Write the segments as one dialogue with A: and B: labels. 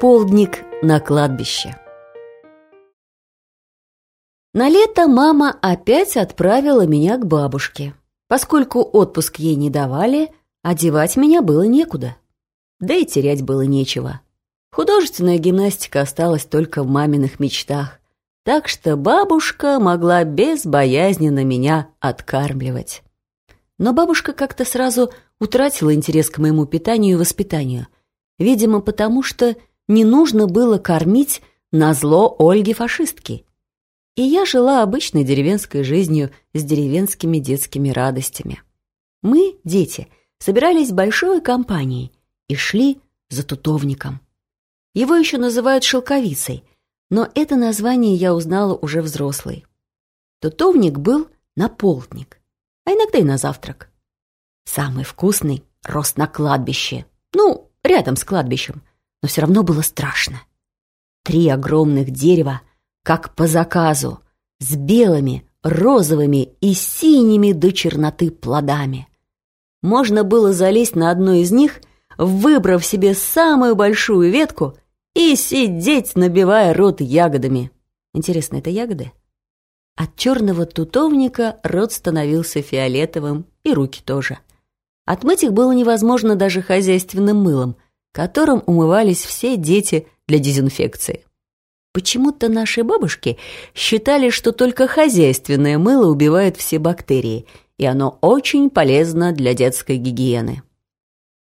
A: Полдник на кладбище. На лето мама опять отправила меня к бабушке. Поскольку отпуск ей не давали, одевать меня было некуда. Да и терять было нечего. Художественная гимнастика осталась только в маминых мечтах, так что бабушка могла безбоязненно меня откармливать. Но бабушка как-то сразу утратила интерес к моему питанию и воспитанию, видимо, потому что не нужно было кормить на зло Ольги-фашистки. И я жила обычной деревенской жизнью с деревенскими детскими радостями. Мы, дети, собирались большой компанией и шли за тутовником. Его еще называют шелковицей, но это название я узнала уже взрослой. Тутовник был на полдник, а иногда и на завтрак. Самый вкусный рос на кладбище, ну, рядом с кладбищем, но все равно было страшно. Три огромных дерева, как по заказу, с белыми, розовыми и синими до черноты плодами. Можно было залезть на одно из них, выбрав себе самую большую ветку и сидеть, набивая рот ягодами. Интересно, это ягоды? От черного тутовника рот становился фиолетовым, и руки тоже. Отмыть их было невозможно даже хозяйственным мылом — которым умывались все дети для дезинфекции. Почему-то наши бабушки считали, что только хозяйственное мыло убивает все бактерии, и оно очень полезно для детской гигиены.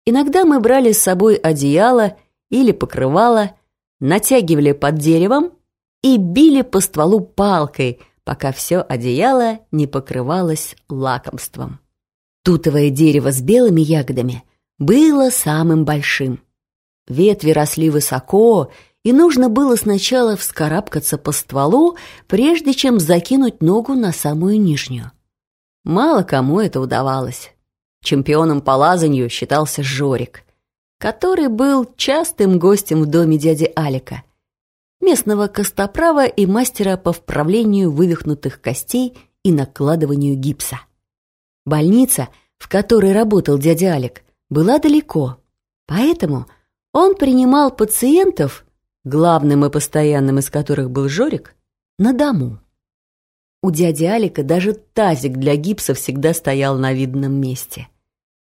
A: Иногда мы брали с собой одеяло или покрывало, натягивали под деревом и били по стволу палкой, пока все одеяло не покрывалось лакомством. Тутовое дерево с белыми ягодами было самым большим. Ветви росли высоко, и нужно было сначала вскарабкаться по стволу, прежде чем закинуть ногу на самую нижнюю. Мало кому это удавалось. Чемпионом по лазанью считался Жорик, который был частым гостем в доме дяди Алика, местного костоправа и мастера по вправлению вывихнутых костей и накладыванию гипса. Больница, в которой работал дядя Алик, была далеко, поэтому – он принимал пациентов, главным и постоянным из которых был Жорик, на дому. У дяди Алика даже тазик для гипса всегда стоял на видном месте.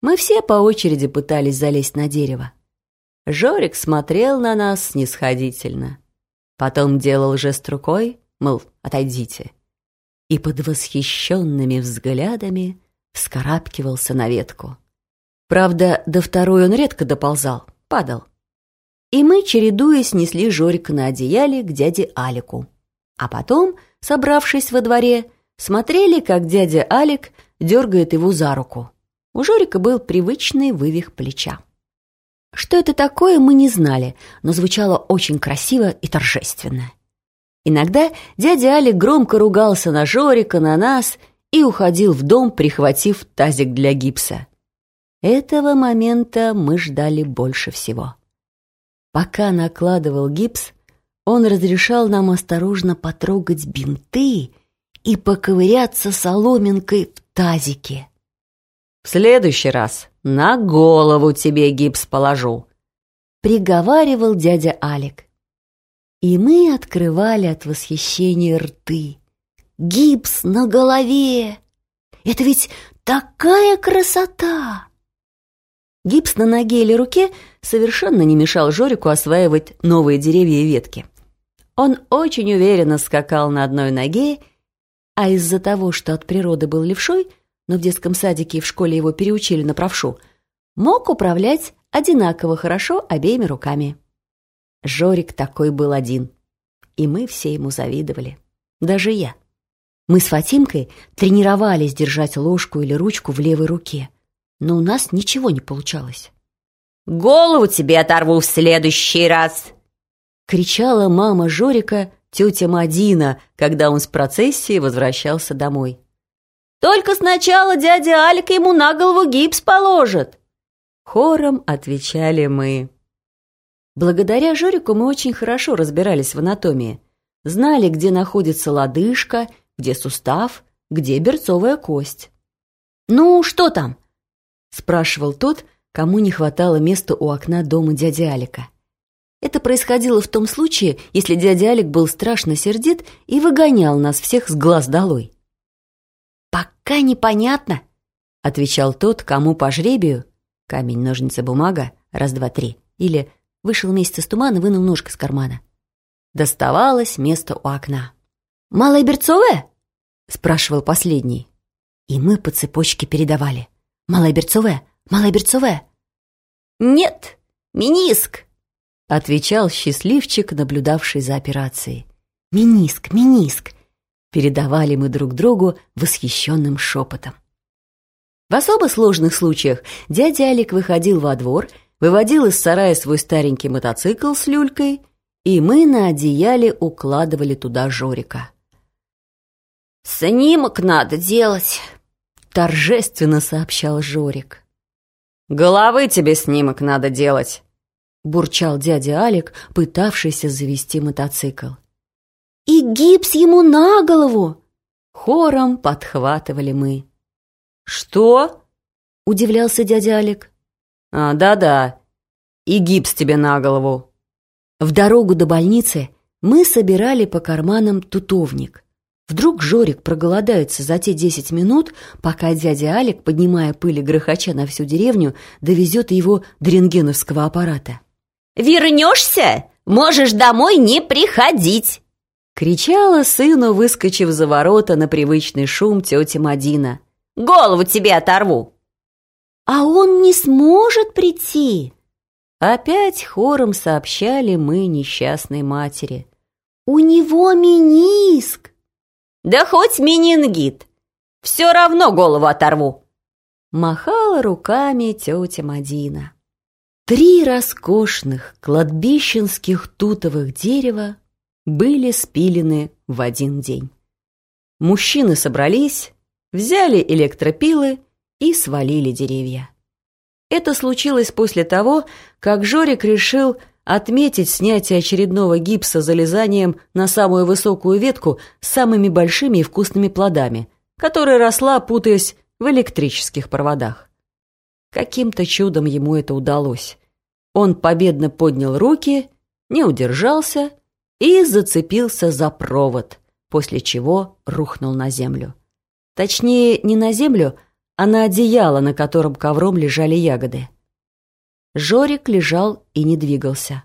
A: Мы все по очереди пытались залезть на дерево. Жорик смотрел на нас снисходительно. Потом делал жест рукой, мол, отойдите. И под восхищенными взглядами вскарабкивался на ветку. Правда, до второй он редко доползал, падал и мы, чередуясь, несли Жорика на одеяле к дяде Алику. А потом, собравшись во дворе, смотрели, как дядя Алик дергает его за руку. У Жорика был привычный вывих плеча. Что это такое, мы не знали, но звучало очень красиво и торжественно. Иногда дядя Алик громко ругался на Жорика, на нас и уходил в дом, прихватив тазик для гипса. Этого момента мы ждали больше всего. Пока накладывал гипс, он разрешал нам осторожно потрогать бинты и поковыряться соломинкой в тазике. «В следующий раз на голову тебе гипс положу», — приговаривал дядя Алик. И мы открывали от восхищения рты. «Гипс на голове! Это ведь такая красота!» Гипс на ноге или руке совершенно не мешал Жорику осваивать новые деревья и ветки. Он очень уверенно скакал на одной ноге, а из-за того, что от природы был левшой, но в детском садике и в школе его переучили на правшу, мог управлять одинаково хорошо обеими руками. Жорик такой был один, и мы все ему завидовали. Даже я. Мы с Фатимкой тренировались держать ложку или ручку в левой руке но у нас ничего не получалось.
B: «Голову тебе оторву в следующий раз!»
A: кричала мама Жорика, тетя Мадина, когда он с процессии возвращался домой.
B: «Только сначала дядя Алик ему на голову гипс положит!»
A: Хором отвечали мы. Благодаря Жорику мы очень хорошо разбирались в анатомии. Знали, где находится лодыжка, где сустав, где берцовая кость. «Ну, что там?» Спрашивал тот, кому не хватало места у окна дома дяди Алика. Это происходило в том случае, если дядя Алик был страшно сердит и выгонял нас всех с глаз долой. «Пока непонятно», — отвечал тот, кому по жребию камень, ножницы, бумага, раз, два, три, или вышел месяц из тумана, вынул ножка из кармана. Доставалось место у окна. «Малая Берцовая?» — спрашивал последний. И мы по цепочке передавали. «Малая Берцовая? Малая Берцовая?»
B: «Нет, миниск!»
A: — отвечал счастливчик, наблюдавший за операцией. «Миниск, миниск!» — передавали мы друг другу восхищенным шепотом. В особо сложных случаях дядя Алик выходил во двор, выводил из сарая свой старенький мотоцикл с люлькой, и мы на одеяле укладывали туда Жорика.
B: «Снимок надо делать», —
A: торжественно сообщал Жорик.
C: «Головы тебе снимок надо делать»,
A: бурчал дядя Алик, пытавшийся завести мотоцикл.
B: «И гипс ему на голову!»
A: Хором подхватывали мы.
C: «Что?»
A: — удивлялся дядя Алик.
C: «А, да-да, и гипс тебе на голову».
A: В дорогу до больницы мы собирали по карманам тутовник. Вдруг Жорик проголодается за те десять минут, пока дядя Алик, поднимая пыль и грохоча на всю деревню, довезет его до рентгеновского аппарата.
B: «Вернешься? Можешь домой не приходить!»
A: Кричала сыну, выскочив за ворота на привычный шум тетя Мадина.
B: «Голову тебе оторву!»
A: «А он не сможет прийти!» Опять хором сообщали мы несчастной матери. «У него миниск!»
B: «Да хоть менингит! Все равно голову оторву!»
A: Махала руками тетя Мадина. Три роскошных кладбищенских тутовых дерева были спилены в один день. Мужчины собрались, взяли электропилы и свалили деревья. Это случилось после того, как Жорик решил отметить снятие очередного гипса залезанием на самую высокую ветку с самыми большими и вкусными плодами, которая росла, путаясь в электрических проводах. Каким-то чудом ему это удалось. Он победно поднял руки, не удержался и зацепился за провод, после чего рухнул на землю. Точнее, не на землю, а на одеяло, на котором ковром лежали ягоды. Жорик лежал и не двигался.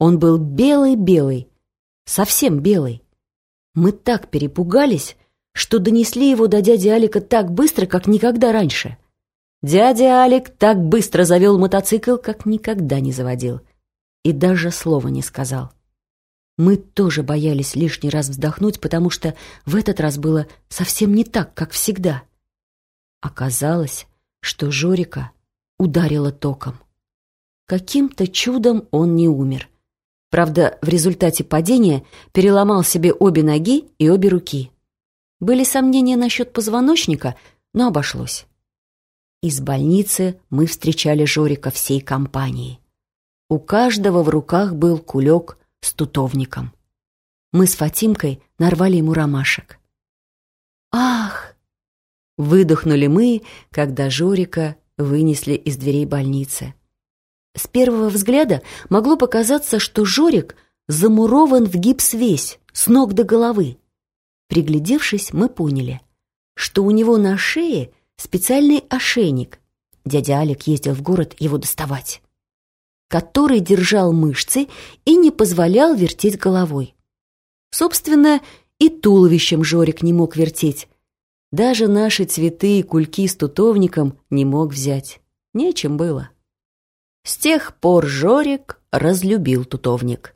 A: Он был белый-белый, совсем белый. Мы так перепугались, что донесли его до дяди Алика так быстро, как никогда раньше. Дядя Алик так быстро завел мотоцикл, как никогда не заводил. И даже слова не сказал. Мы тоже боялись лишний раз вздохнуть, потому что в этот раз было совсем не так, как всегда. Оказалось, что Жорика ударило током. Каким-то чудом он не умер. Правда, в результате падения переломал себе обе ноги и обе руки. Были сомнения насчет позвоночника, но обошлось. Из больницы мы встречали Жорика всей компанией. У каждого в руках был кулек с тутовником. Мы с Фатимкой нарвали ему ромашек. «Ах!» — выдохнули мы, когда Жорика вынесли из дверей больницы. С первого взгляда могло показаться, что Жорик замурован в гипс весь, с ног до головы. Приглядевшись, мы поняли, что у него на шее — специальный ошейник, дядя Алик ездил в город его доставать, который держал мышцы и не позволял вертеть головой. Собственно, и туловищем Жорик не мог вертеть. Даже наши цветы и кульки с тутовником не мог взять. Нечем было. С тех пор Жорик разлюбил тутовник.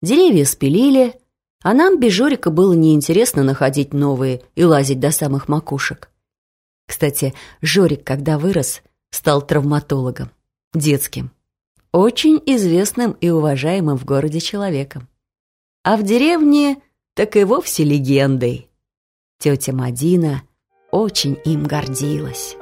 A: Деревья спилили, а нам без Жорика было неинтересно находить новые и лазить до самых макушек. Кстати, Жорик, когда вырос, стал травматологом. Детским. Очень известным и уважаемым в городе человеком. А в деревне так и вовсе легендой. Тетя Мадина очень им гордилась.